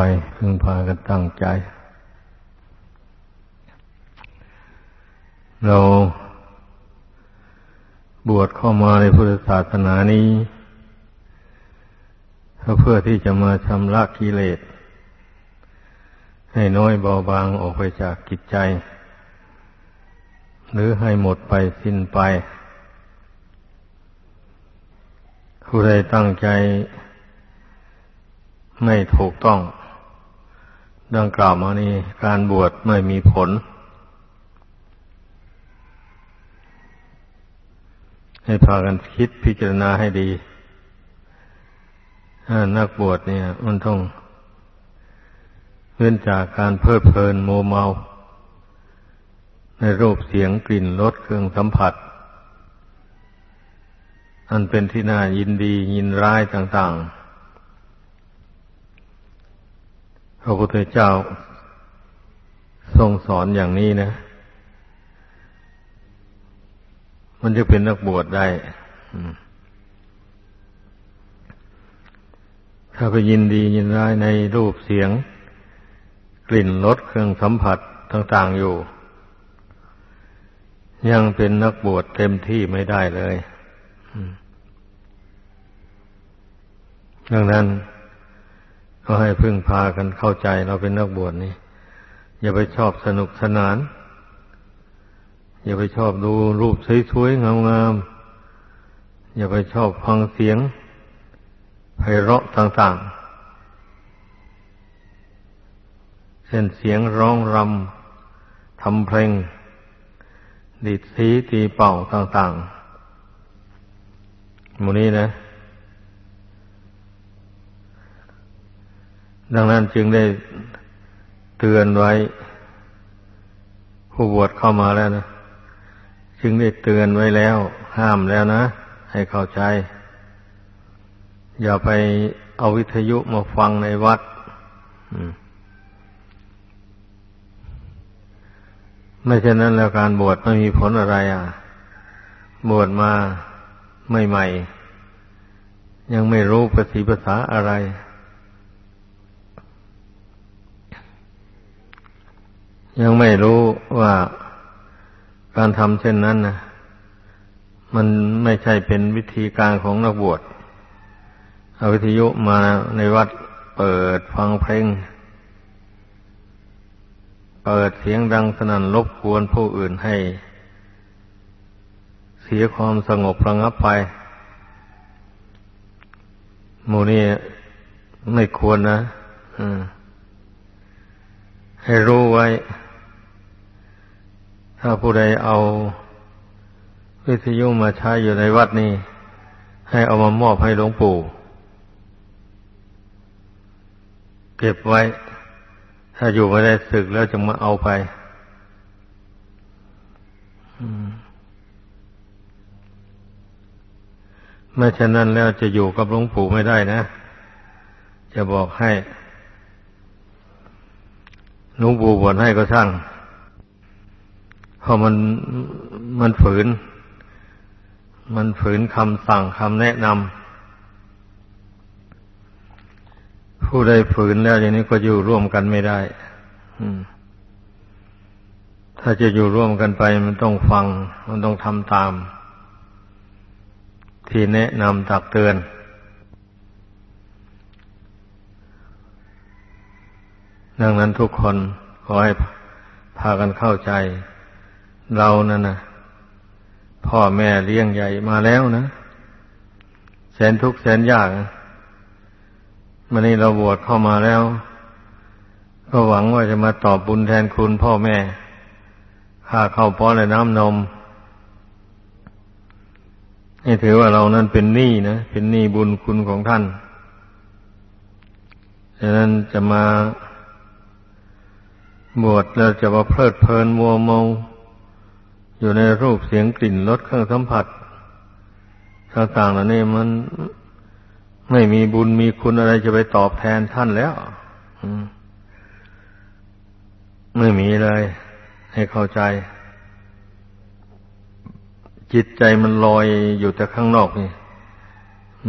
ไปพึงพากันตั้งใจ เราบวชเข้ามาในพุทธศาสนานี้เพื่อที่จะมาชำระกิเลส ให้น้อยเบาบางออกไปจากกิจใจ หรือให้หมดไปสิ้นไปผู้ใดตั้งใจไม่ถูกต้อง ดังกล่าวมานี้การบวชไม่มีผล ให้พากันคิดพิจารณาให้ดีนักบวชเนี่ย มันต้องเว้นจากการเพลิดเพลินโมเมา ในรูปเสียงกลิ่นรสเครื่องสัมผัส อันเป็นที่น่ายินดียินร้ายต่าง ๆพ ระพุทธเจ้า ทรงสอนอย่างนี้นะ มันจะเป็นนักบวชได้ถ้าไปยินดียินร้ายในรูปเสียง กลิ่นรสเครื่องสัมผัสต่าง ๆอยู่ ยังเป็นนักบวชเต็มที่ไม่ได้เลยดังนั้น ก็ให้พึ่งพากันเข้าใจเราเป็นนักบวชนี่ อย่าไปชอบสนุกสนาน อย่าไปชอบดูรูปสวยๆงามๆอย่าไปชอบฟังเสียงไพเราะต่างๆ เช่นเสียงร้องรำทำเพลงดีดสีตีเป่าต่างๆมูนี้นะ ดังนั้นจึงได้เตือนไว้ ผู้บวชเข้ามาแล้วนะ จึงได้เตือนไว้แล้ว ห้ามแล้วนะ ให้เข้าใจ อย่าไปเอาวิทยุมาฟังในวัดไม่เช่นนั้นแล้วการบวชไม่มีผลอะไรอะ บวชมาใหม่ๆยังไม่รู้ภาษีภาษาอะไร ยังไม่รู้ว่าการทำเช่นนั้นนะมันไม่ใช่เป็นวิธีการของนักบวชเอาวิทยุมาในวัดเปิดฟังเพลง เปิดเสียงดังสนั่นรบกวนผู้อื่นให้ เสียความสงบระงับไปหมูนี้ไม่ควรนะให้รู้ไว้ ถ้าผู้ใดเอาวิทยุมาใช้อยู่ในวัดนี้ ให้เอามามอบให้หลวงปู่ เก็บไว้ ถ้าอยู่ไม่ได้ศึกแล้วจะมาเอาไปไม่เช่นนั้นแล้วจะอยู่กับหลวงปู่ไม่ได้นะ จะบอกให้หลวงปู่บวชให้ก็ช่าง พอมันมันฝืน มันฝืนคำสั่งคำแนะนำผู้ใดฝืนแล้วอย่างนี้ก็อยู่ร่วมกันไม่ได้ถ้าจะอยู่ร่วมกันไป มันต้องฟัง มันต้องทำตาม ที่แนะนำตักเตือนดังนั้นทุกคนขอให้พากันเข้าใจ เรานั่นนะพ่อแม่เลี้ยงใหญ่มาแล้วนะแสนทุกข์แสนยากมันนี่เราบวชเข้ามาแล้ว ก็หวังว่าจะมาตอบบุญแทนคุณพ่อแม่ค่าเข้าป้อนและน้ำนมนี่ถือว่าเรานั้นเป็นหนี้นะเป็นหนี้บุญคุณของท่านฉะนั้นจะมาบวชแล้วจะมาเพลิดเพลินมัวเมา อยู่ในรูปเสียงกลิ่นรสเครื่องสัมผัสต่างๆเหล่านี้มันไม่มีบุญมีคุณอะไรจะไปตอบแทนท่านแล้วไม่มีเลย ให้เข้าใจ จิตใจมันลอยอยู่แต่ข้างนอกนี่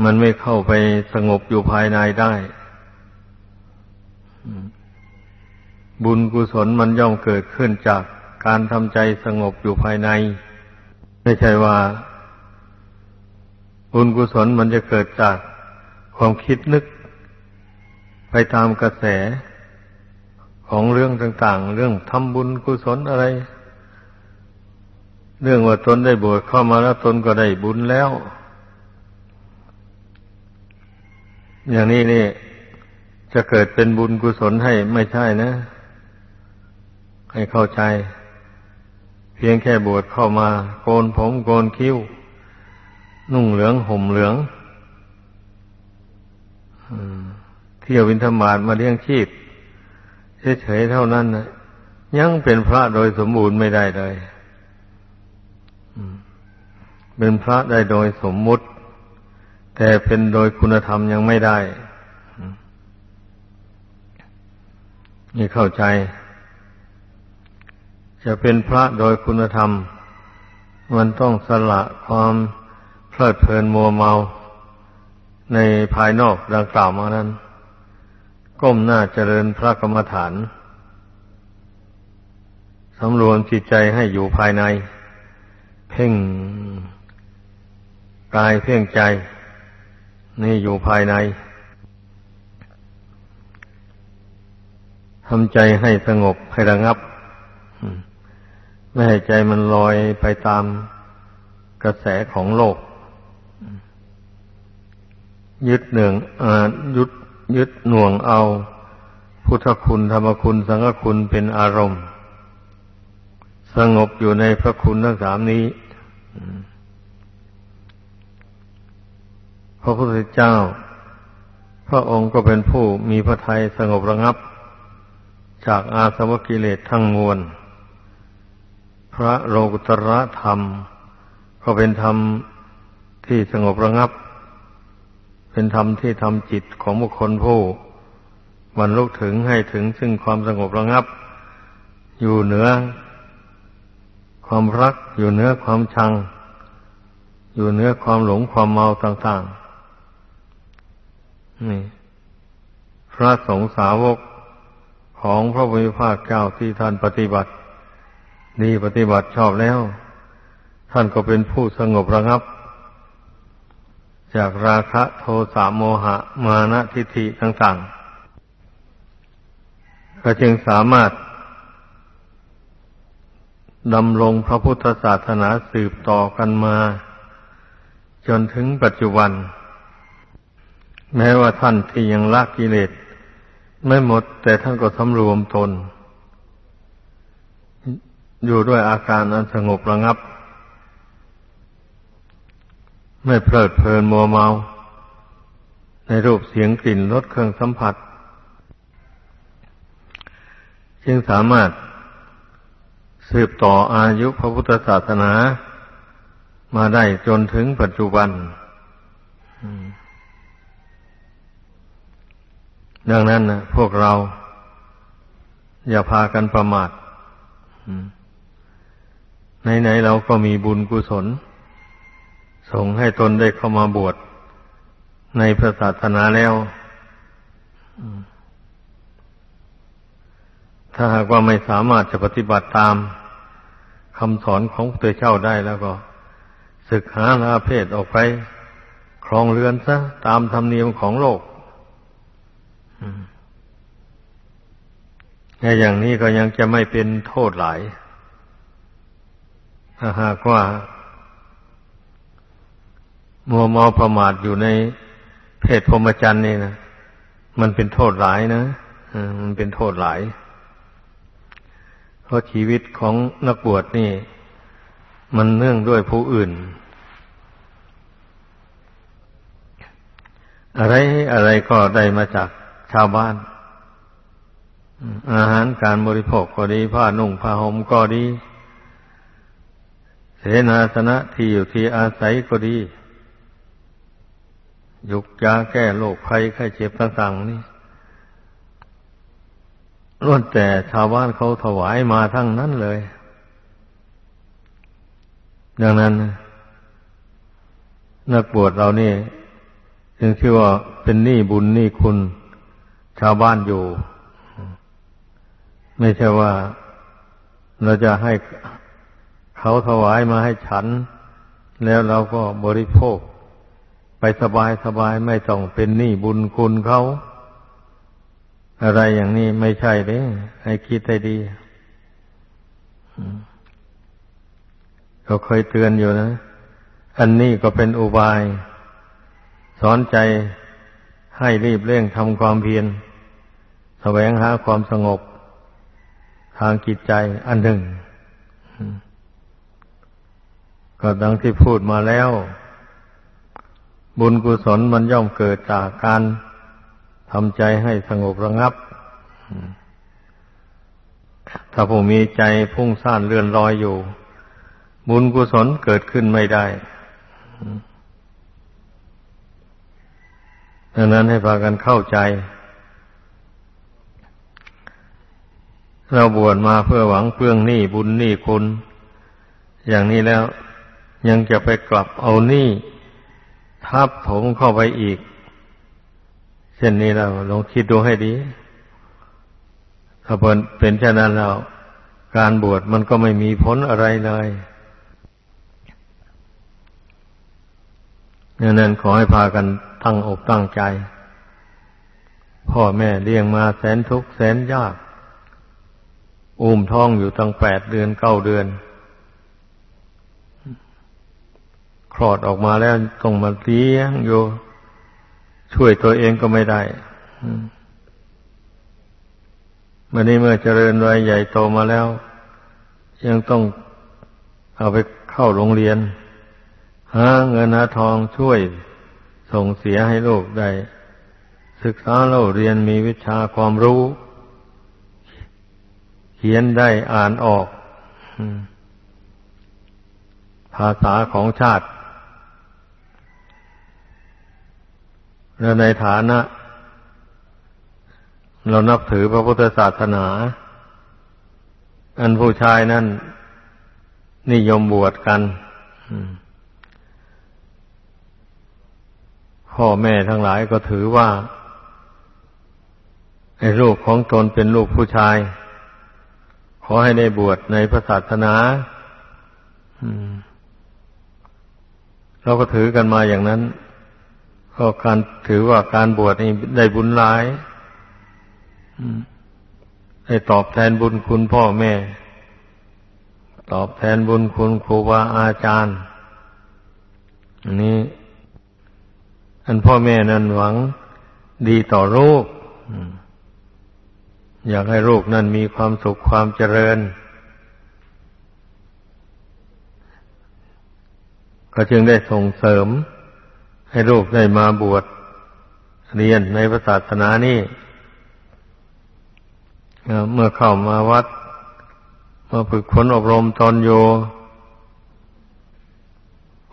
มันไม่เข้าไปสงบอยู่ภายในได้บุญกุศลมันย่อมเกิดขึ้นจาก การทำใจสงบอยู่ภายใน ไม่ใช่ว่าบุญกุศลมันจะเกิดจากความคิดนึก ไปตามกระแสของเรื่องต่างๆ เรื่องทำบุญกุศลอะไร เรื่องว่าตนได้บวชเข้ามาแล้วตนก็ได้บุญแล้ว อย่างนี้นี่จะเกิดเป็นบุญกุศลให้ไม่ใช่นะ ให้เข้าใจ เพียงแค่บวชเข้ามา โกนผมโกนคิ้ว นุ่งเหลืองห่มเหลืองเที่ยววินธบาตมาเลี้ยงชีพเฉยๆเท่านั้นนะยังเป็นพระโดยสมบูรณ์ไม่ได้เลยเป็นพระได้โดยสมมุติ แต่เป็นโดยคุณธรรมยังไม่ได้นี่เข้าใจ จะเป็นพระโดยคุณธรรม มันต้องสละความเพลิดเพลินมัวเมาในภายนอกดังกล่าวมานั้น ก้มหน้าเจริญพระกรรมฐานสำรวมจิตใจให้อยู่ภายใน เพ่งกายเพ่งใจ นี่อยู่ภายในทำใจให้สงบให้ระงับ ไม่ให้ใจมันลอยไปตามกระแสของโลก ยึดหนึ่งยึดยึดหน่วงเอา พุทธคุณธรรมคุณสังฆคุณเป็นอารมณ์ สงบอยู่ในพระคุณทั้งสามนี้พระพุทธเจ้า พระองค์ก็เป็นผู้มีพระทัยสงบระงับ จากอาสวะกิเลสทั้งมวล ระโลกุตระธรรม ก็เป็นธรรมที่สงบระงับ เป็นธรรมที่ทำจิตของบุคคลผู้บรรลุถึงให้ถึงซึ่งความสงบระงับ อยู่เหนือ ความรักอยู่เหนือความชัง อยู่เหนือความหลงความเมาต่างๆนี่พระสงฆ์สาวกของพระพุทธภาคเจ้าที่ท่านปฏิบัติ ดีปฏิบัติชอบแล้ว ท่านก็เป็นผู้สงบระงับ จากราคะโทสะโมหะ มานะทิฏฐิต่างๆ ก็จึงสามารถดำรงพระพุทธศาสนาสืบต่อกันมา จนถึงปัจจุบัน แม้ว่าท่านที่ยังละกิเลสไม่หมดแต่ท่านก็สำรวมตน อยู่ด้วยอาการอันสงบระงับ ไม่เพลิดเพลินมัวเมา ในรูปเสียงกลิ่นรสเครื่องสัมผัส จึงสามารถสืบต่ออายุพระพุทธศาสนามาได้จนถึงปัจจุบัน ดังนั้นนะพวกเราอย่าพากันประมาท ไหนๆเราก็มีบุญกุศล ส่งให้ตนได้เข้ามาบวชในพระศาสนาแล้ว ถ้าหากว่าไม่สามารถจะปฏิบัติตามคำสอนของพระเจ้าได้แล้วก็ศึกหาลาเพศออกไป ครองเรือนซะตามธรรมเนียมของโลกในอย่างนี้ก็ยังจะไม่เป็นโทษหลาย ถ้าหากว่า มัวเมาประมาทอยู่ในเพศพรหมจรรย์นี่นะมันเป็นโทษหลายนะมันเป็นโทษหลาย เพราะชีวิตของนักบวชนี่ มันเนื่องด้วยผู้อื่น อะไรอะไรก็ได้มาจากชาวบ้าน อาหารการบริโภคก็ดี ผ้านุ่งผ้าห่มก็ดี เสนาสนะที่อยู่ที่อาศัยก็ดี ยุกยาแก้โรคภัยไข้เจ็บต่างๆนี่ล้วนแต่ชาวบ้านเขาถวายมาทั้งนั้นเลย ดังนั้น นักบวชเรานี่จึงชื่อว่าเป็นหนี้บุญหนี้คุณ ชาวบ้านอยู่ ไม่ใช่ว่าเราจะให้ เขาถวายมาให้ฉัน แล้วเราก็บริโภค ไปสบายสบายไม่ต้องเป็นหนี้บุญคุณเขาอะไรอย่างนี้ไม่ใช่เลยให้คิดให้ดีเขาเคยเตือนอยู่นะ อันนี้ก็เป็นอุบาย สอนใจให้รีบเร่งทำความเพียรแสวงหาความสงบทางจิตใจอันหนึ่ง ก็ดังที่พูดมาแล้ว บุญกุศลมันย่อมเกิดจากการทำใจให้สงบระงับ ถ้าผู้มีใจพุ่งซ่านเลื่อนลอยอยู่ บุญกุศลเกิดขึ้นไม่ได้ดังนั้นให้พากันเข้าใจ เราบวชมาเพื่อหวังเพื่องหนี้บุญหนี้คุณ อย่างนี้แล้ว ยังจะไปกลับเอาหนี้ทับถมเข้าไปอีก เช่นนี้เราลองคิดดูให้ดี ถ้าเป็นเป็นเช่นนั้นแล้วการบวชมันก็ไม่มีผลอะไรเลยดังนั้นขอให้พากันตั้งอกตั้งใจ พ่อแม่เลี้ยงมาแสนทุกข์แสนยาก อุ้มท้องอยู่ตั้งแปดเดือนเก้าเดือน คลอดออกมาแล้วต้องมาเลี้ยงอยู่ช่วยตัวเองก็ไม่ได้มื่อนี้เมื่อเจริญวัยใหญ่โตมาแล้ว ยังต้องเอาไปเข้าโรงเรียนหาเงินหาทองช่วยส่งเสียให้ลูกได้ ศึกษาเล่าเรียนมีวิชาความรู้ เขียนได้อ่านออกภาษาของชาติ และในฐานะ เรานับถือพระพุทธศาสนา อันผู้ชายนั่น นิยมบวชกันพ่อแม่ทั้งหลายก็ถือว่าไอ้ลูกของตนเป็นลูกผู้ชาย ขอให้ได้บวชในพระศาสนาเราก็ถือกันมาอย่างนั้น ก็การถือว่าการบวชนี่ได้บุญหลายได้ตอบแทนบุญคุณพ่อแม่ ตอบแทนบุญคุณครูบาอาจารย์ อันนี้ อันพ่อแม่นั้นหวังดีต่อลูกอยากให้ลูกนั้นมีความสุขความเจริญ ก็จึงได้ส่งเสริม ให้ลูกได้มาบวชเรียนในพระศาสนานี้เมื่อเข้ามาวัด มาฝึกฝนอบรมตอนโย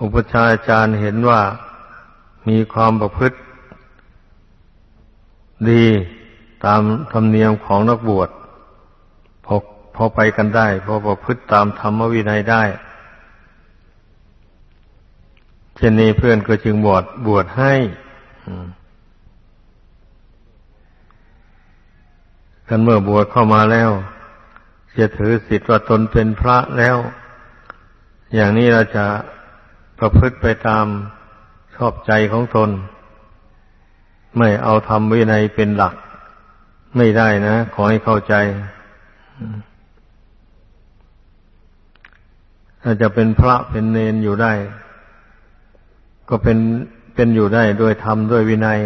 อุปชาอาจารย์เห็นว่ามีความประพฤติดีตามธรรมเนียมของนักบวชพอพอไปกันได้ พอประพฤติตามธรรมวินัยได้ เช่นนี้เพื่อนก็จึงบวชบวชให้กันเมื่อบวชเข้ามาแล้วจะถือสิทธิ์ว่าตนเป็นพระแล้ว อย่างนี้เราจะประพฤติไปตามชอบใจของตน ไม่เอาธรรมวินัยเป็นหลัก ไม่ได้นะ ขอให้เข้าใจถ้าจะเป็นพระเป็นเนนอยู่ได้ ก็เป็นเป็นอยู่ได้ด้วยธรรมด้วยวินัย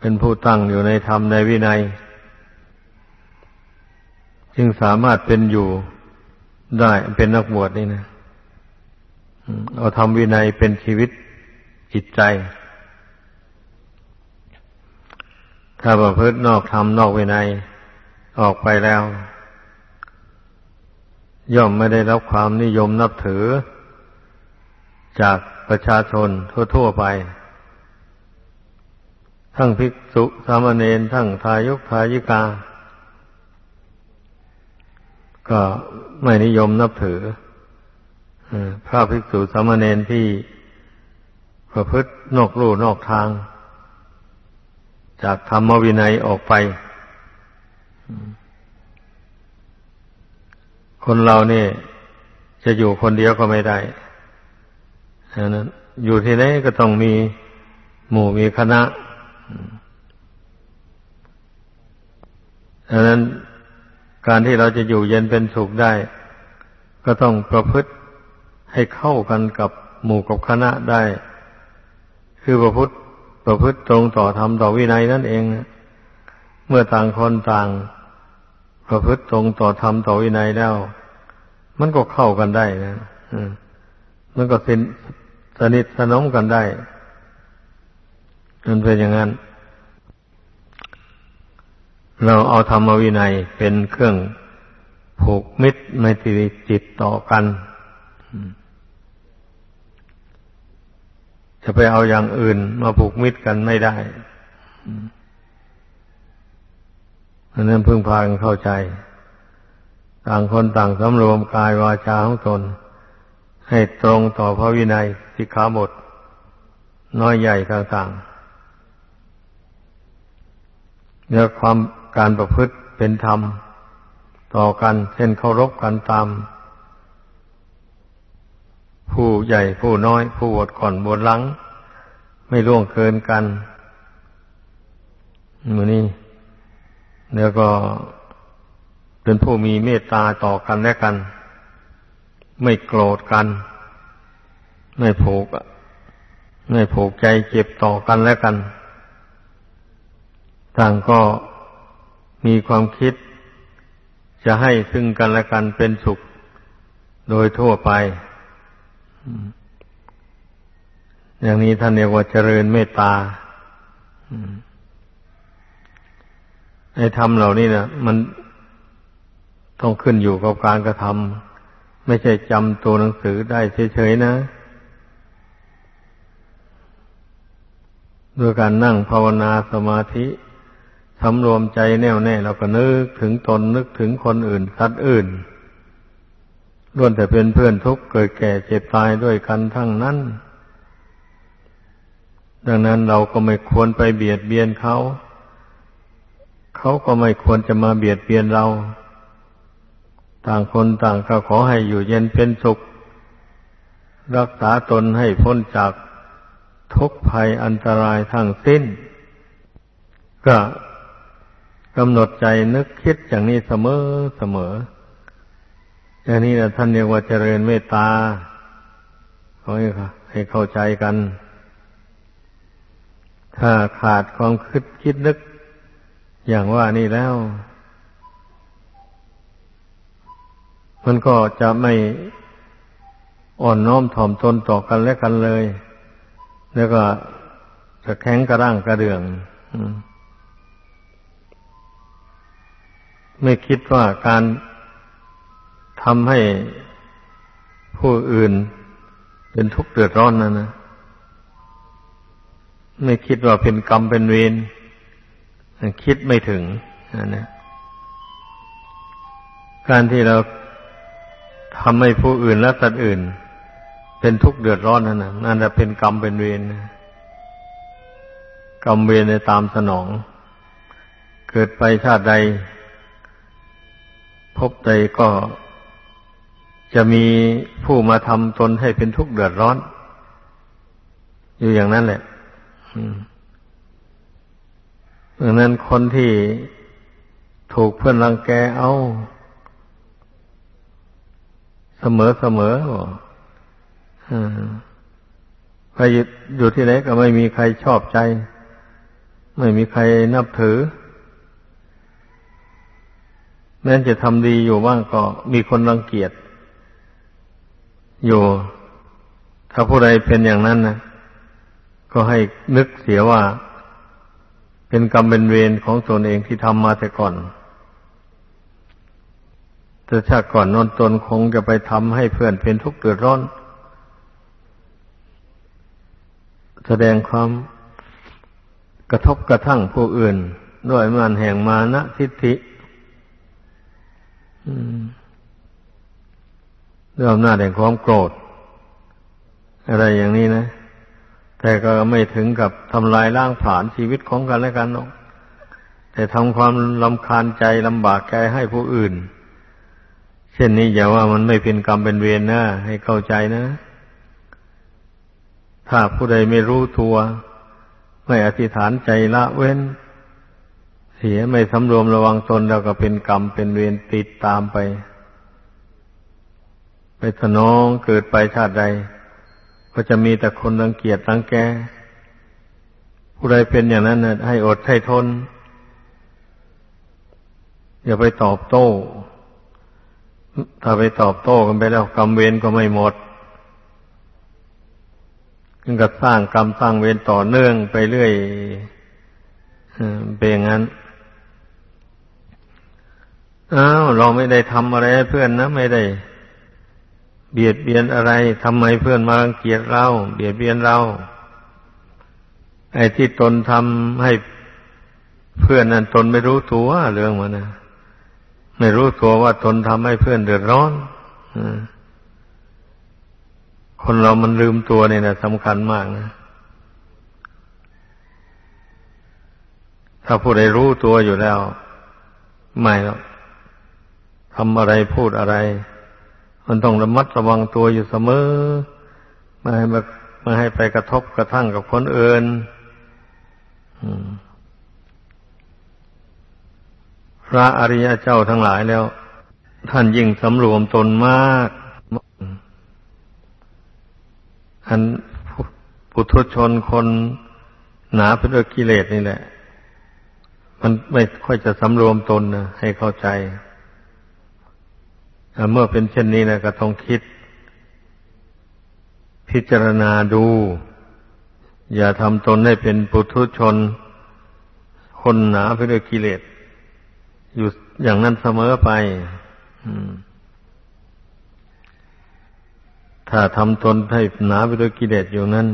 เป็นผู้ตั้งอยู่ในธรรมในวินัย จึงสามารถเป็นอยู่ได้เป็นนักบวชนี่นะเอาทำวินัยเป็นชีวิตจิตใจ ถ้าประพฤตินอกธรรมนอกวินัยออกไปแล้ว ย่อมไม่ได้รับความนิยมนับถือ จากประชาชนทั่วๆไป ทั้งภิกษุสามเณรทั้งทายุกทายิกา ก็ไม่นิยมนับถือพระภิกษุสามเณรที่ประพฤตินอกลู่นอกทาง จากธรรมวินัยออกไป คนเราเนี่ยจะอยู่คนเดียวก็ไม่ได้ นั้นอยู่ที่ไหนก็ต้องมีหมู่มีคณะดังนั้นการที่เราจะอยู่เย็นเป็นสุขได้ ก็ต้องประพฤติให้เข้ากันกับหมู่กับคณะได้ คือประพฤติประพฤติตรงต่อธรรมต่อวินัยนั่นเอง เมื่อต่างคนต่าง ประพฤติตรงต่อธรรมต่อวินัยแล้ว มันก็เข้ากันได้นะมันก็เสิน สนิทสนมกันได้มันเป็นอย่างนั้น เราเอาธรรมวินัยเป็นเครื่องผูกมิตรในจิตต่อกัน จะไปเอาอย่างอื่นมาผูกมิตรกันไม่ได้อันนั้นพึ่งพากันเข้าใจ ต่างคนต่างสำรวมกายวาจาของตน ให้ตรงต่อพระวินัยสิกขาบท น้อยใหญ่ต่างๆเนื้อความการประพฤติเป็นธรรม ต่อกันเช่นเคารพกันตาม ผู้ใหญ่ผู้น้อย ผู้บวชก่อนบวชหลัง ไม่ล่วงเกินกันมือนี้แล้วก็เป็นผู้มีเมตตาต่อกันและกัน ไม่โกรธกัน ไม่ผูกไม่ผูกใจเจ็บต่อกันและกัน ต่างก็มีความคิด จะให้ซึ่งกันและกันเป็นสุขโดยทั่วไป อย่างนี้ท่านเรียกว่าเจริญเมตตาไอ้ทำเหล่านี้นะมันต้องขึ้นอยู่กับการกระทำ ไม่ใช่จำตัวหนังสือได้เฉยๆนะด้วยการนั่งภาวนาสมาธิสำรวมใจแน่วแน่เราก็นึกถึงตนนึกถึงคนอื่น สัตว์อื่นล้วนแต่เป็นเพื่อนทุกข์เกิดแก่เจ็บตายด้วยกันทั้งนั้น ดังนั้นเราก็ไม่ควรไปเบียดเบียนเขา เขาก็ไม่ควรจะมาเบียดเบียนเรา ต่างคนต่างก็ขอให้อยู่เย็นเป็นสุข รักษาตนให้พ้นจากทุกภัยอันตรายทั้งสิ้น ก็กำหนดใจนึกคิดอย่างนี้เสมอเสมออย่างนี้นะท่านเรียกว่าเจริญเมตตาขอให้เข้าใจกัน ถ้าขาดความคิดคิดนึกอย่างว่านี่แล้ว มันก็จะไม่อ่อนน้อมถ่อมตนต่อกันและกันเลย แล้วก็จะแข็งกระร่างกระเดื่องไม่คิดว่าการทำให้ผู้อื่นเป็นทุกข์เดือดร้อนนะนะ ไม่คิดว่าเป็นกรรมเป็นเวรคิดไม่ถึงนะการที่เรา ทำให้ผู้อื่นและสัตว์อื่น เป็นทุกข์เดือดร้อนนั่นนะนั่นจะเป็นกรรมเป็นเวรกรรมเวรในตามสนอง เกิดไปชาติใด พบใดก็จะมีผู้มาทำตนให้เป็นทุกข์เดือดร้อน อยู่อย่างนั้นแหละดังนั้นคนที่ถูกเพื่อนรังแกเอา เสมอเสมอไปอยู่ที่ไหนก็ไม่มีใครชอบใจ ไม่มีใครนับถือ แม้จะทำดีอยู่บ้างก็มีคนรังเกียจอยู่ ถ้าผู้ใดเป็นอย่างนั้นนะก็ให้นึกเสียว่า เป็นกรรมเป็นเวรของตนเองที่ทำมาแต่ก่อน แต่ชาติก่อนนนตนคงจะไปทำให้เพื่อนเป็นทุกข์เดือดร้อน แสดงความกระทบกระทั่งผู้อื่น ด้วยมันแห่งมานะทิฏฐิอืมด้วยอำนาจแห่งความโกรธ อะไรอย่างนี้นะ แต่ก็ไม่ถึงกับทำลายร่างผลาญชีวิตของกันและกันหรอกแต่ทำความลำคาญใจลำบากใจให้ผู้อื่น เช่นนี้อย่าว่ามันไม่เป็นกรรมเป็นเวรนะ ให้เข้าใจนะ ถ้าผู้ใดไม่รู้ตัว ไม่อธิษฐานใจละเว้น เสียไม่สำรวมระวังตนแล้วก็เป็นกรรมเป็นเวรติดตามไป ไปสนองเกิดไปชาติใด ก็จะมีแต่คนรังเกียจรังแก ผู้ใดเป็นอย่างนั้นนะให้อดให้ทน อย่าไปตอบโต้ ถ้าไปตอบโต้กันไปแล้วกรรมเวรก็ไม่หมดยังก็สร้างกรรมสร้างเวรต่อเนื่องไปเรื่อยเป็นอย่างนั้นอ้าวเราไม่ได้ทำอะไรเพื่อนนะ ไม่ได้ เบียดเบียนอะไรทำไมเพื่อนมารังเกียจเรา เบียดเบียนเรา ไอ้ที่ตนทำให้เพื่อนนั้นตนไม่รู้ตัวเรื่องมันนะ ไม่รู้ตัวว่าตนทำให้เพื่อนเดือดร้อนคนเรามันลืมตัวเนี่ยนะสำคัญมากนะถ้าผู้ใดรู้ตัวอยู่แล้ว ไม่หรอกทำอะไรพูดอะไร มันต้องระมัดระวังตัวอยู่เสมอไม่ให้มาไม่ให้ไปกระทบกระทั่งกับคนอื่น พระอริยเจ้าทั้งหลายแล้ว ท่านยิ่งสำรวมตนมาก อันปุถุชนคนหนาไปด้วยกิเลสนี่แหละ มันไม่ค่อยจะสำรวมตนนะให้เข้าใจ เมื่อเป็นเช่นนี้นะก็ต้องคิด พิจารณาดู อย่าทำตนให้เป็นปุถุชน คนหนาไปด้วยกิเลส อยู่อย่างนั้นเสมอไปอถ้าทำตนให้หนาไปด้วยกิเลสอยู่นั้น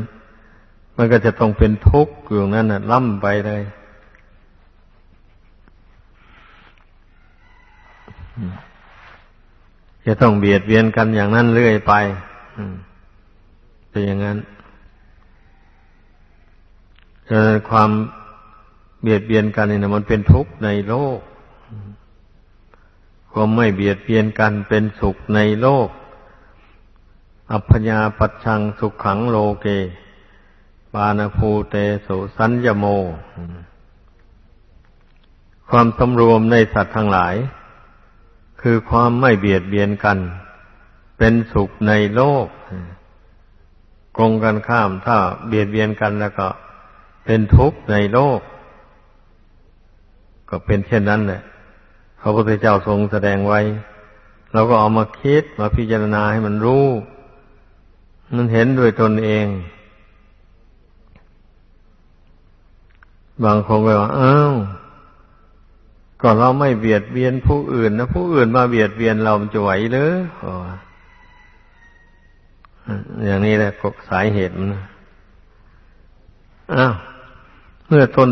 มันก็จะต้องเป็นทุกข์อยู่นั้นน่ะล่ำไปเลยจะต้องเบียดเบียนกันอย่างนั้นเรื่อยไปเป็นอย่างนั้นความเบียดเบียนกันนี่นะมันเป็นทุกข์ในโลก ความไม่เบียดเบียนกันเป็นสุขในโลก อัพญาปัจชังสุขขังโลเก ปานาภูเตสุสัญญโม ความสำรวมในสัตว์ทั้งหลาย คือความไม่เบียดเบียนกัน เป็นสุขในโลกกงกันข้ามถ้าเบียดเบียนกันแล้วก็ เป็นทุกข์ในโลก ก็เป็นเช่นนั้นแหละ พระพุทธเจ้าทรงแสดงไว้เราก็เอามาคิดมาพิจารณาให้มันรู้ มันเห็นด้วยตนเอง บางคนก็ว่าอ้าวก็เราไม่เบียดเบียนผู้อื่นนะผู้อื่นมาเบียดเบียนเราจะไหวหรืออย่างนี้แหละกสายเหตุมันอ้าวเมื่อตน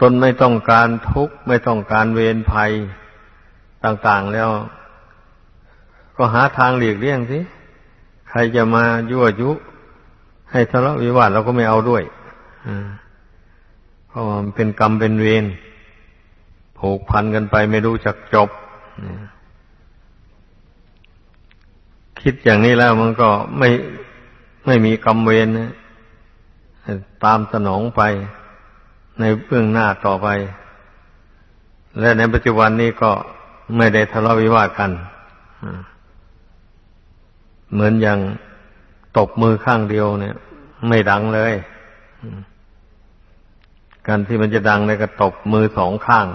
ตนไม่ต้องการทุกข์ไม่ต้องการเวรภัย ต่างๆแล้ว ก็หาทางหลีกเลี่ยงสิ ใครจะมายั่วยุ ให้ทะเลาะวิวาทเราก็ไม่เอาด้วยเพราะมันเป็นกรรมเป็นเวรผูกพันกันไปไม่รู้จักจบ คิดอย่างนี้แล้วมันก็ไม่ไม่มีกรรมเวรนะตามสนองไปในเบื้องหน้าต่อไป และในปัจจุบันนี้ก็ ไม่ได้ทะเลาะวิวาทกันเหมือนอย่างตบมือข้างเดียวเนี่ย ไม่ดังเลยการที่มันจะดังเนี่ยก็ตบมือสองข้าง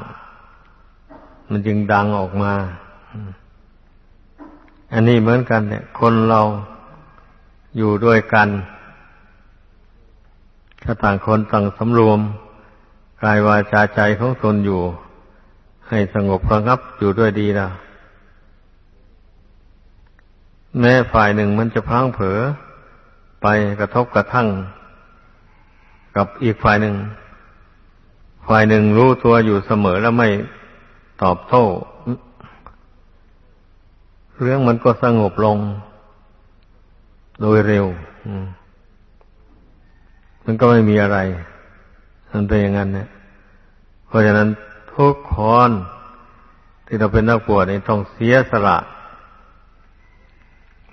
มันจึงดังออกมา อันนี้เหมือนกัน เนี่ย คนเราอยู่ด้วยกันถ้าต่างคนต่างสำรวมกายวาจาใจของตนอยู่ ให้สงบระงับอยู่ด้วยดีนะแม้ฝ่ายหนึ่งมันจะพังเผลอไปกระทบกระทั่ง กับอีกฝ่ายหนึ่ง ฝ่ายหนึ่งรู้ตัวอยู่เสมอแล้วไม่ตอบโต้ เรื่องมันก็สงบลง โดยเร็วมันก็ไม่มีอะไรมันเป็นอย่างนั้นเนี่ยเพราะฉะนั้น ทุกคนที่เราเป็นนักบวชนี่ต้องเสียสละ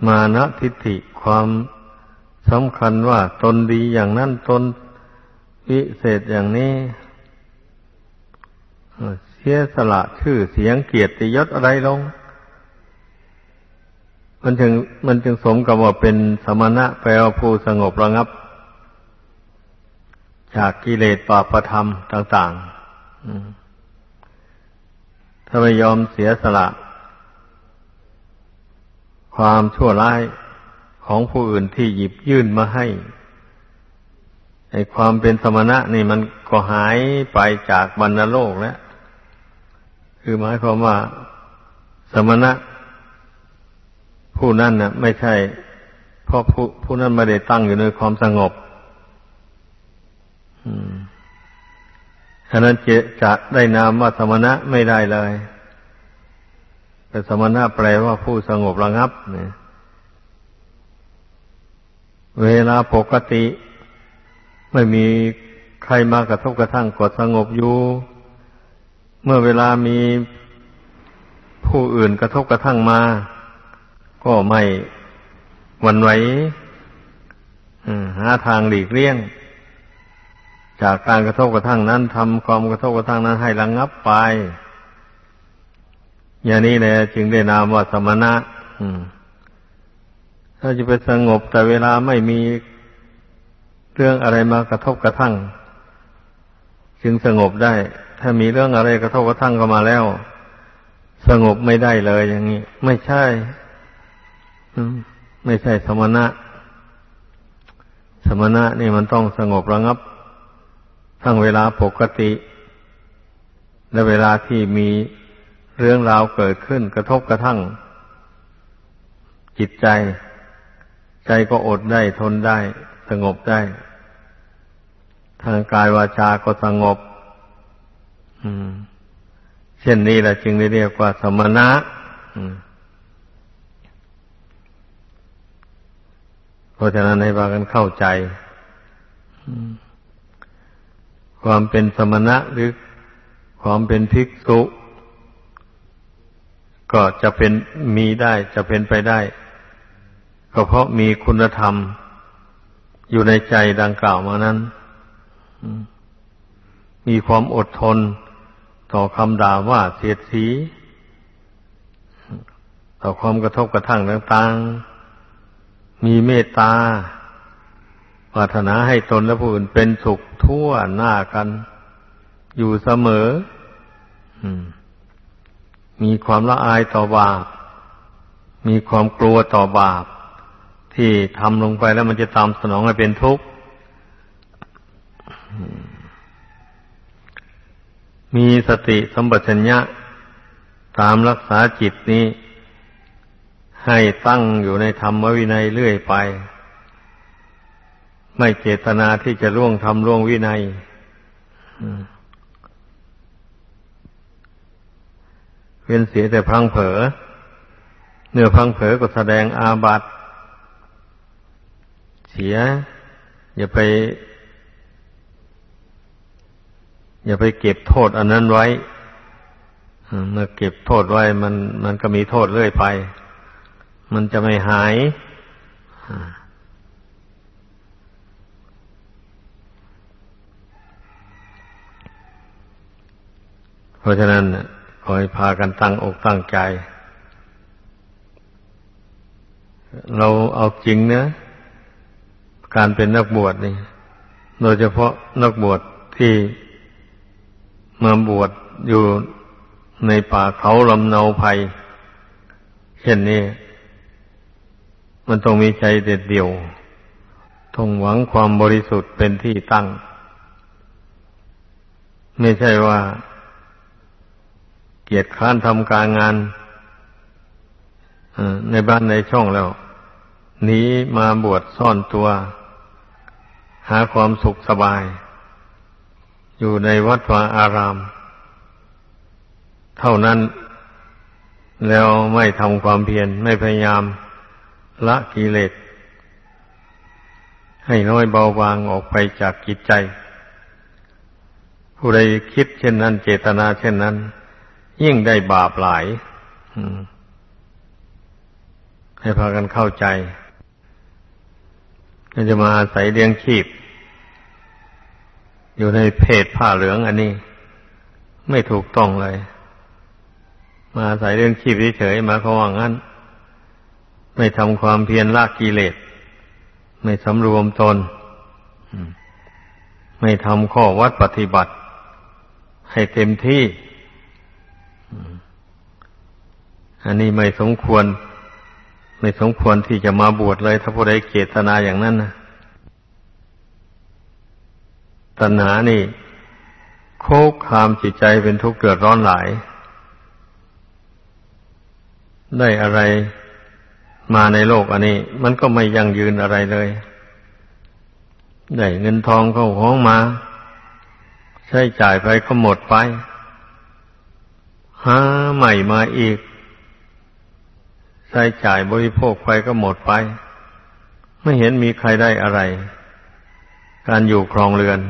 มานะทิฏฐิความสำคัญว่าตนดีอย่างนั้นตนวิเศษอย่างนี้เสียสละชื่อเสียงเกียรติยศอะไรลง มันจึงมันจึงสมกับว่าเป็นสมณะแปลว่าผู้สงบระงับ จากกิเลสปาประธรรมต่าง ๆ ถ้าไม่ยอมเสียสละ ความชั่วร้ายของผู้อื่นที่หยิบยื่นมาให้ไอ้ความเป็นสมณะนี่มันก็หายไปจากบรรณโลกแล้ว คือหมายความว่าสมณะ ผู้นั้นน่ะ ไม่ใช่ เพราะผู้ผู้นั้นไม่ได้ตั้งอยู่ในความสงบ ฉะนั้นจะจะได้นามว่าสมณะไม่ได้เลยแต่สมณะแปลว่าผู้สงบระงับเนี่ยเวลาปกติ ไม่มีใครมากระทบกระทั่งกดสงบอยู่ เมื่อเวลามีผู้อื่นกระทบกระทั่งมา ก็ไม่หวั่นไหวหาทางหลีกเลี่ยง จากการกระทบกระทั่งนั้นทำความกระทบกระทั่งนั้นให้ระงงับไป อย่างนี้แหละจึงได้นามว่าสมณะถ้าจะไปสงบแต่เวลาไม่มีเรื่องอะไรมากระทบกระทั่ง จึงสงบได้ ถ้ามีเรื่องอะไรกระทบกระทั่งเข้ามาแล้ว สงบไม่ได้เลยอย่างนี้ ไม่ใช่ไม่ใช่สมณะ สมณะนี่มันต้องสงบระงับ ทั้งเวลาปกติ และเวลาที่มีเรื่องราวเกิดขึ้นกระทบกระทั่ง จิตใจ ใจก็อดได้ทนได้ สงบได้ ทางกายวาจาก็สงบเช่นนี้แหละจึงได้เรียกว่าสมณะเพราะฉะนั้นให้พากันเข้าใจ ความเป็นสมณะหรือความเป็นภิกษุ ก็จะเป็นมีได้จะเป็นไปได้ ก็เพราะมีคุณธรรม อยู่ในใจดังกล่าวมานั้น มีความอดทนต่อคำด่าว่าเสียดสี ต่อความกระทบกระทั่งต่างๆ มีเมตตา ปรารถนาให้ตนและผู้อื่นเป็นสุขทั่วหน้ากัน อยู่เสมอมีความละอายต่อบาป มีความกลัวต่อบาป ที่ทำลงไปแล้วมันจะตามสนองให้เป็นทุกข์มีสติสัมปชัญญะ ตามรักษาจิตนี้ ให้ตั้งอยู่ในธรรมวินัยเรื่อยไป ไม่เจตนาที่จะล่วงทำล่วงวินัยเว้นเสียแต่พังเผลอเนื้อพังเผลอก็แสดงอาบัติเสีย อย่าไป อย่าไปเก็บโทษอันนั้นไว้เมื่อเก็บโทษไว้มัน มันก็มีโทษเรื่อยไป มันจะไม่หาย เพราะฉะนั้นขอให้พากันตั้งอกตั้งใจ เราเอาจริงนะ การเป็นนักบวชนี่ โดยเฉพาะนักบวชที่มาบวชอยู่ในป่าเขาลำเนาภัย เช่นนี้ มันต้องมีใจเด็ดเดี่ยวต้องหวังความบริสุทธิ์เป็นที่ตั้ง ไม่ใช่ว่า กียรติค้านทำการงานในบ้านในช่องแล้วหนีมาบวชซ่อนตัว หาความสุขสบาย อยู่ในวัดวาอาราม เท่านั้น แล้วไม่ทำความเพียรไม่พยายามละกิเลสให้น้อยเบาบางออกไปจากกิจใจ ผู้ใดคิดเช่นนั้น เจตนาเช่นนั้น ยิ่งได้บาปหลายให้พากันเข้าใจจะมาอาศัยเลี้ยงชีพ อยู่ในเพศผ้าเหลืองอันนี้ ไม่ถูกต้องเลย มาอาศัยเรื่องชีพเฉยๆมาเขาว่างั้น ไม่ทำความเพียรละกิเลส ไม่สำรวมตนไม่ทำข้อวัดปฏิบัติ ให้เต็มที่ อันนี้ไม่สมควร ไม่สมควรที่จะมาบวชเลย ถ้าผู้ใดเกตนาอย่างนั้นนะตัณหานี่โคกคามจิตใจเป็นทุกข์เกิดร้อนหลาย ได้อะไรมาในโลกอันนี้ มันก็ไม่ยั่งยืนอะไรเลย ได้เงินทองเข้าของมา ใช้จ่ายไปก็หมดไป หาใหม่มาอีก ใช้จ่ายบริโภคไปก็หมดไป ไม่เห็นมีใครได้อะไร การอยู่ครองเรือน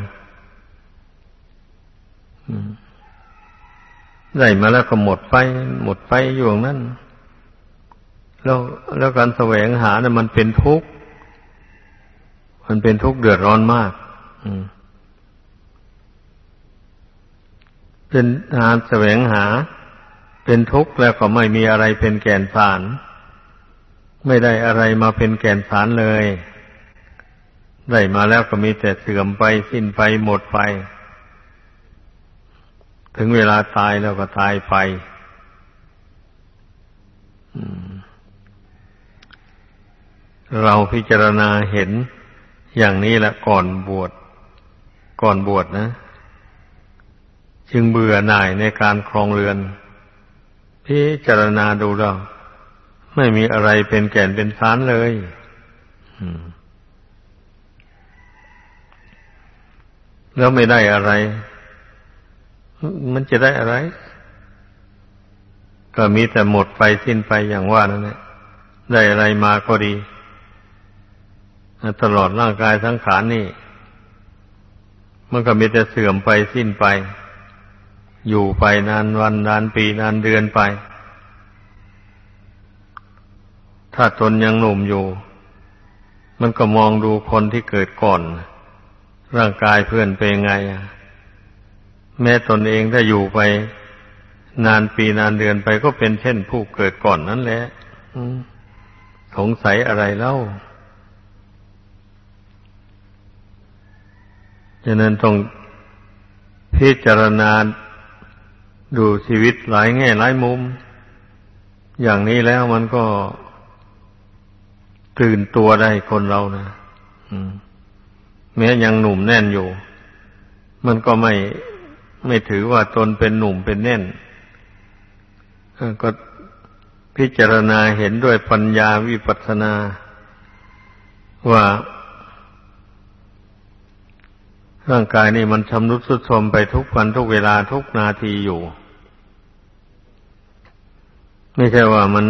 ได้มาแล้วก็หมดไป หมดไปอยู่อย่างนั้นแล้วแล้วการแสวงหาเนี่ยมันเป็นทุกข์มันเป็นทุกข์เดือดร้อนมากเป็นงานแสวงหา เป็นทุกข์แล้วก็ไม่มีอะไรเป็นแก่นสาร ไม่ได้อะไรมาเป็นแก่นสารเลย ได้มาแล้วก็มีแต่เสื่อมไปสิ้นไปหมดไป ถึงเวลาตายแล้วก็ตายไปเราพิจารณาเห็นอย่างนี้ละก่อนบวชก่อนบวชนะ จึงเบื่อหน่ายในการครองเรือน พิจารณาดูเรา ไม่มีอะไรเป็นแก่นเป็นสารเลยแล้วไม่ได้อะไร มันจะได้อะไร ก็มีแต่หมดไปสิ้นไปอย่างว่านั่นแหละได้อะไรมาก็ดี ตลอดร่างกายทั้งขานนี่ มันก็มีแต่เสื่อมไปสิ้นไป อยู่ไปนานวันนานปีนานเดือนไป ถ้าตนยังหนุ่มอยู่ มันก็มองดูคนที่เกิดก่อน ร่างกายเพื่อนเป็นไง แม้ตนเองถ้าอยู่ไป นานปีนานเดือนไปก็เป็นเช่นผู้เกิดก่อนนั่นแหละสงสัยอะไรเล่าฉะนั้นต้องพิจารณาดูชีวิตหลายแง่หลายมุม อย่างนี้แล้วมันก็ ตื่นตัวได้คนเรานะแม้ยังหนุ่มแน่นอยู่ มันก็ไม่ไม่ถือว่าตนเป็นหนุ่มเป็นแน่นก็พิจารณาเห็นด้วยปัญญาวิปัสนา ว่า ร่างกายนี่มันชำรุดสุดโทรมไปทุกวันทุกเวลาทุกนาทีอยู่ไม่ใช่ว่ามัน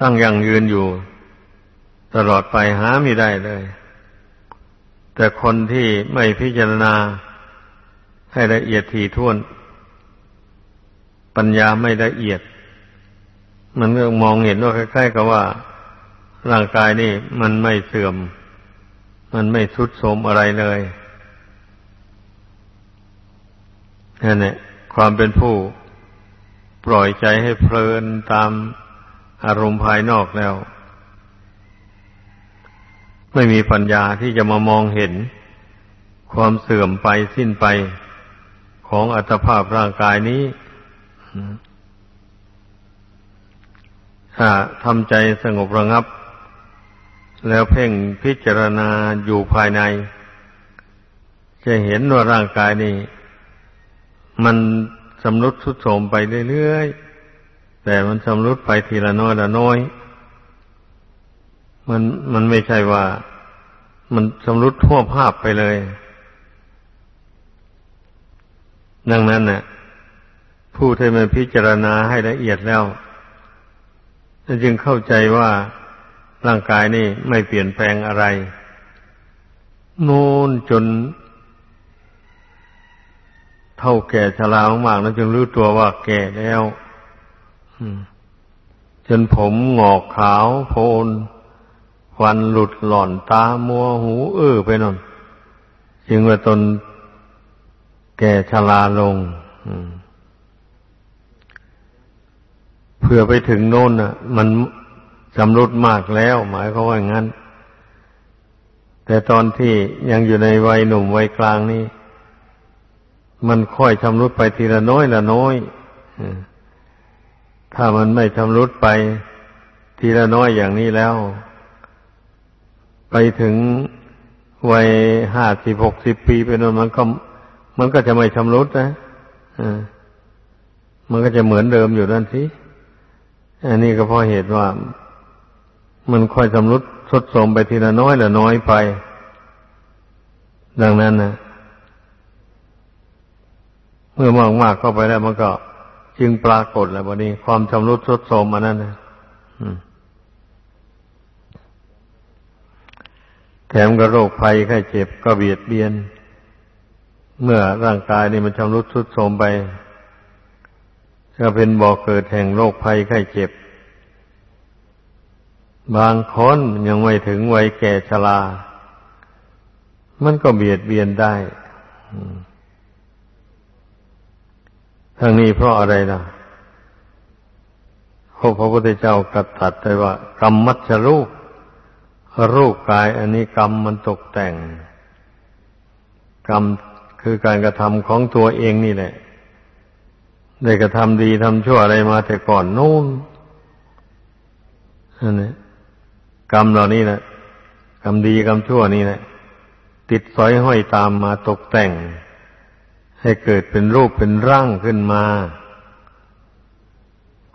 ตั้งยังยืนอยู่ ตลอดไปหาไม่ได้เลย แต่คนที่ไม่พิจารณาให้ละเอียดถี่ถ้วน ปัญญาไม่ละเอียด มันก็มองเห็นว่าใกล้ายๆกับว่า ร่างกายนี่มันไม่เสื่อม มันไม่ทุดโทรมอะไรเลยนั่นแหละความเป็นผู้ปล่อยใจให้เพลินตามอารมณ์ภายนอกแล้ว ไม่มีปัญญาที่จะมามองเห็น ความเสื่อมไปสิ้นไปของอัตภาพร่างกายนี้ ถ้าทำใจสงบระงับ แล้วเพ่งพิจารณาอยู่ภายใน จะเห็นว่าร่างกายนี้ มันสำรุดทุดโทรมไปเรื่อยๆ แต่มันสำรุดไปทีละน้อยละน้อย มันมันไม่ใช่ว่า มันสำรุดทั่วภาพไปเลย ดังนั้นเน่ะผู้ที่มาพิจารณาให้ละเอียดแล้วจึงเข้าใจว่าร่างกายนี่ไม่เปลี่ยนแปลงอะไร โน่นจน เท่าแก่ชรามากๆแล้วจึงรู้ตัวว่าแก่แล้วจนผมหงอกขาวโพน ฟันหลุดหล่อนตามัวหูเออไปนอนจึงว่าตนแก่ชราลงเพื่อไปถึงโน่นน่ะ มันชำรุดมากแล้ว หมายเขาว่าอย่างนั้น แต่ตอนที่ยังอยู่ในวัยหนุ่มวัยกลางนี่มันค่อยชำรุดไปทีละน้อยละน้อยถ้ามันไม่ชำรุดไปทีละน้อยอย่างนี้แล้ว ไปถึงวัยห้าสิบหกสิบปีไปนนมันก็มันก็จะไม่ชำรุดนะมันก็จะเหมือนเดิมอยู่นั่นสิอันนี้ก็เพราะเหตุว่า มันค่อยชำรุดทดสมไปทีละน้อยละน้อยไป ดังนั้นนะเมื่อมากมากเข้าไปแล้วมันก็ จึงปรากฏแล้ววันนี้ ความชำรุดทดสมอันนั้นนะ แถมกับโรคภัยไข้เจ็บก็เบียดเบียน เมื่อร่างกายนี่มันชำรุดทรุดโทรมไปก็เป็นบ่อเกิดแห่งโรคภัยไข้เจ็บ บางคนยังไม่ถึงวัยแก่ชรา มันก็เบียดเบียนได้ทั้งนี้เพราะอะไรล่ะพระพุทธเจ้ากตัดไว้ว่ากรรมมัชรูป รูปกายอันนี้กรรมมันตกแต่ง กรรมคือการกระทำของตัวเองนี่แหละ ได้กระทำดีทำชั่วอะไรมาแต่ก่อนนู่นอันนี้กรรมเหล่านี้แหละกรรมดีกรรมชั่วนี่แหละติดสอยห้อยตามมาตกแต่ง ให้เกิดเป็นรูปเป็นร่างขึ้นมา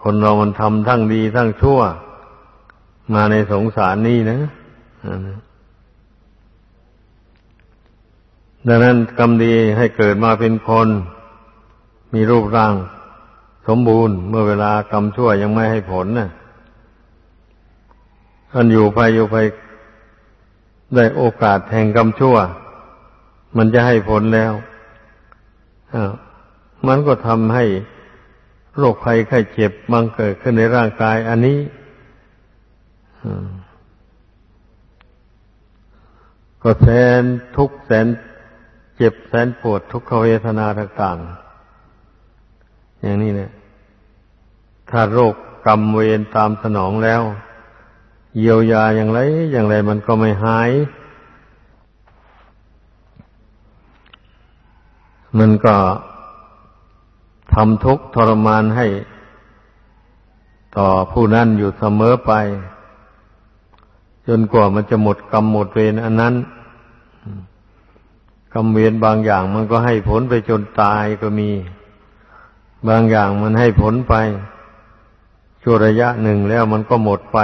คนเรามันทำทั้งดีทั้งชั่ว มาในสงสารนี่นะ ดังนั้นกรรมดีให้เกิดมาเป็นคน มีรูปร่าง สมบูรณ์เมื่อเวลากรรมชั่วยังไม่ให้ผลนะ่ะอันอยู่ไปอยู่ไปได้โอกาสแห่งกรรมชั่ว มันจะให้ผลแล้วมันก็ทำให้โรคภัยไข้เจ็บบังเกิดขึ้นในร่างกาย อันนี้ ก็แสนทุกแสนเจ็บแสนปวดทุกขเวทนาต่างๆ อย่างนี้เนี่ย ถ้าโรคกรรมเวรตามสนองแล้ว เยียวยาอย่างไร อย่างไรมันก็ไม่หาย มันก็ทำทุกข์ทรมานให้ ต่อผู้นั้นอยู่เสมอไป จนกว่ามันจะหมดกรรมหมดเวรอันนั้น กรรมเวรบางอย่างมันก็ให้ผลไปจนตายก็มี บางอย่างมันให้ผลไปชั่วระยะหนึ่งแล้วมันก็หมดไป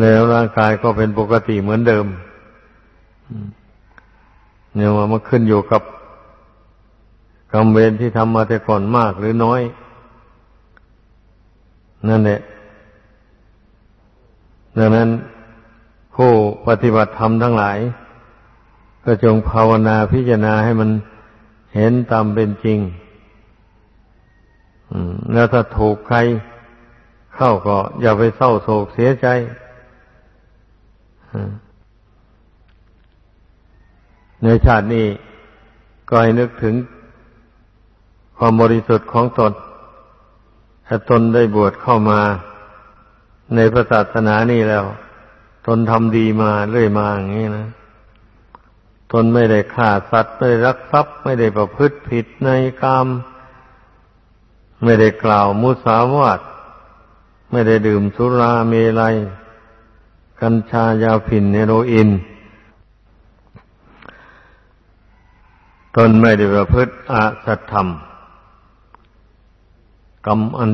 แล้วร่างกายก็เป็นปกติเหมือนเดิมเนี่ยว่ามันขึ้นอยู่กับกรรมเวรที่ทำมาแต่ก่อนมากหรือน้อย นั่นแหละดังนั้น ผู้ปฏิบัติธรรมทั้งหลาย ก็จงภาวนาพิจารณาให้มันเห็นตามเป็นจริงแล้วถ้าถูกใครเข้าก็อย่าไปเศร้าโศกเสียใจในชาตินี้ก็ให้นึกถึงความบริสุทธิ์ของตนถ้าตนได้บวชเข้ามาในพระศาสนานี้แล้ว ตนทำดีมาเรื่อยมาอย่างนี้นะตนไม่ได้ฆ่าสัตว์ไม่ได้รักทรัพย์ ไม่ได้ประพฤติผิดในกรรมไม่ได้กล่าวมุสาวาทไม่ได้ดื่มสุราเมลัย กัญชายาผินเนโรอิน ตนไม่ได้ประพฤติอาสัตธรรม กรรมอัน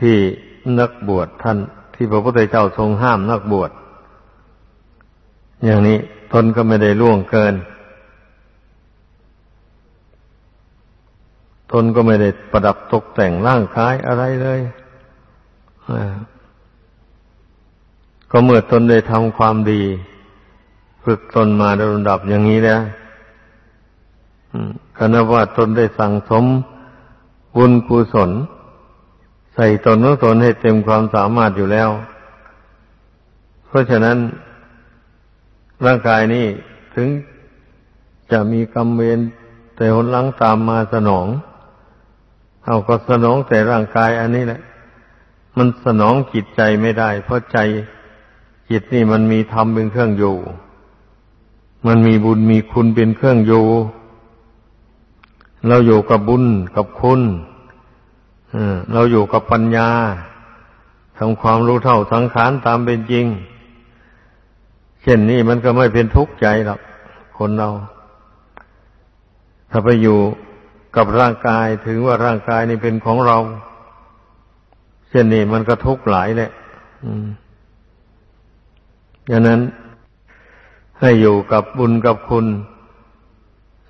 ที่นักบวชท่าน ที่พระพุทธเจ้าทรงห้ามนักบวช อย่างนี้ตนก็ไม่ได้ล่วงเกิน ตนก็ไม่ได้ประดับตกแต่งร่างกายอะไรเลยก็เมื่อตนได้ทำความดี ฝึกตนมาโดยลำดับอย่างนี้แล้วคณะว่าตนได้สั่งสมบุญกุศล ใส่ตนของตนให้เต็มความสามารถอยู่แล้ว เพราะฉะนั้นร่างกายนี้ถึงจะมีกรรมเวรแต่หนหลังตามมาสนอง เอาก็สนองแต่ร่างกายอันนี้แหละ มันสนองจิตใจไม่ได้ เพราะใจจิตนี่มันมีธรรมเป็นเครื่องอยู่ มันมีบุญมีคุณเป็นเครื่องอยู่ เราอยู่กับบุญกับคุณ เราอยู่กับปัญญาทำความรู้เท่าสังขารตามเป็นจริง เช่นนี้มันก็ไม่เป็นทุกข์ใจหรอกคนเรา ถ้าไปอยู่กับร่างกายถึงว่าร่างกายนี่เป็นของเรา เช่นนี้มันก็ทุกข์หลายแหละดังนั้น ให้อยู่กับบุญกับคุณ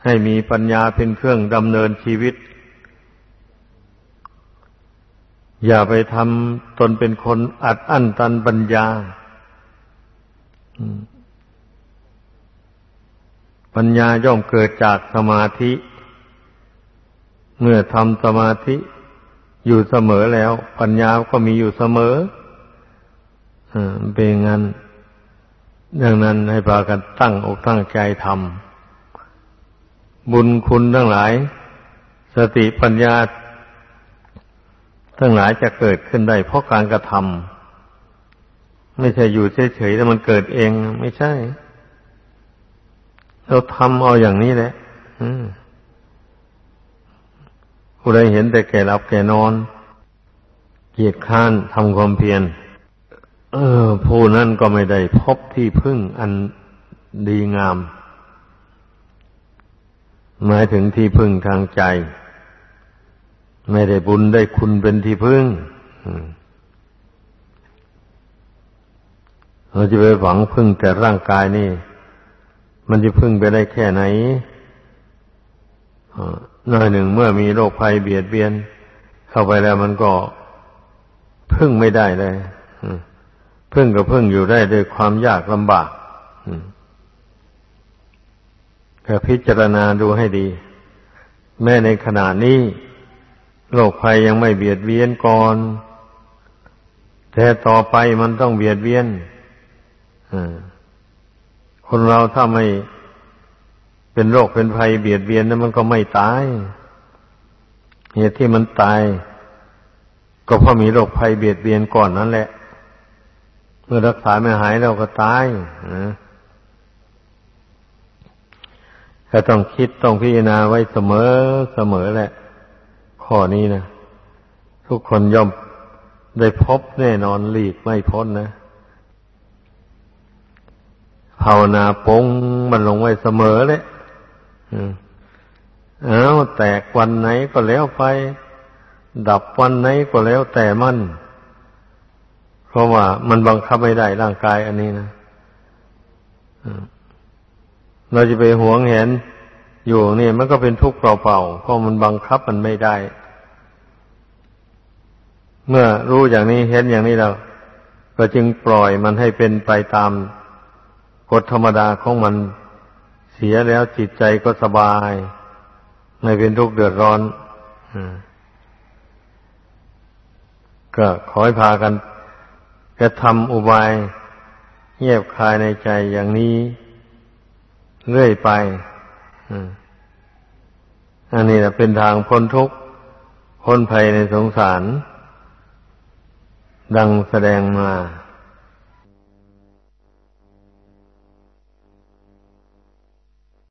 ให้มีปัญญาเป็นเครื่องดำเนินชีวิต อย่าไปทำตนเป็นคนอัดอั้นตันปัญญา ปัญญาย่อมเกิดจากสมาธิ เมื่อทำสมาธิอยู่เสมอแล้ว ปัญญาก็มีอยู่เสมอเป็นงั้นดังนั้นให้พากันตั้งอกตั้งใจทำบุญคุณทั้งหลาย สติปัญญา ทั้งหลายจะเกิดขึ้นได้เพราะการกระทำไม่ใช่อยู่เฉยๆแล้วมันเกิดเองไม่ใช่ เราทำเอาอย่างนี้แหละผู้ใดเห็นแต่แก่รับแก่นอน เกียรติข้านทำความเพียรเออผู้นั้นก็ไม่ได้พบที่พึ่งอันดีงาม หมายถึงที่พึ่งทางใจ ไม่ได้บุญได้คุณเป็นที่พึ่งเราจะไปหวังพึ่งแต่ร่างกายนี่ มันจะพึ่งไปได้แค่ไหนหน่อยหนึ่งเมื่อมีโรคภัยเบียดเบียน เข้าไปแล้วมันก็พึ่งไม่ได้เลยพึ่งก็พึ่งอยู่ได้ด้วยความยากลำบากก็พิจารณาดูให้ดี แม้ในขณะนี้ โรคภัยยังไม่เบียดเบียนก่อน แต่ต่อไปมันต้องเบียดเบียนคนเราถ้าไม่เป็นโรคเป็นภัยเบียดเบียนนั้นมันก็ไม่ตาย เหตุที่มันตาย ก็เพราะมีโรคภัยเบียดเบียนก่อนนั่นแหละ เมื่อรักษาไม่หายเราก็ตายนะก็ต้องคิดต้องพิจารณาไว้เสมอเสมอแหละ ข้อนี้นะทุกคนย่อมได้พบแน่นอนหลีกไม่พ้นนะภาวนาปงมันลงไว้เสมอเลยเอาแตกวันไหนก็แล้วไป ดับวันไหนก็แล้วแต่มัน เพราะว่ามันบังคับไม่ได้ร่างกายอันนี้นะเราจะไปหวงเห็น อยู่นี่มันก็เป็นทุกข์เปล่าๆเพราะมันบังคับมันไม่ได้ เมื่อรู้อย่างนี้เห็นอย่างนี้แล้ว ก็จึงปล่อยมันให้เป็นไปตามกฎธรรมดาของมันเสียแล้วจิตใจก็สบาย ไม่เป็นทุกข์เดือดร้อนก็ขอให้พากันจะทำอุบายเงียบคายในใจอย่างนี้ เรื่อยไป อันนี้นะเป็นทางพ้นทุกข์พ้นภัยในสงสาร ดังแสดงมา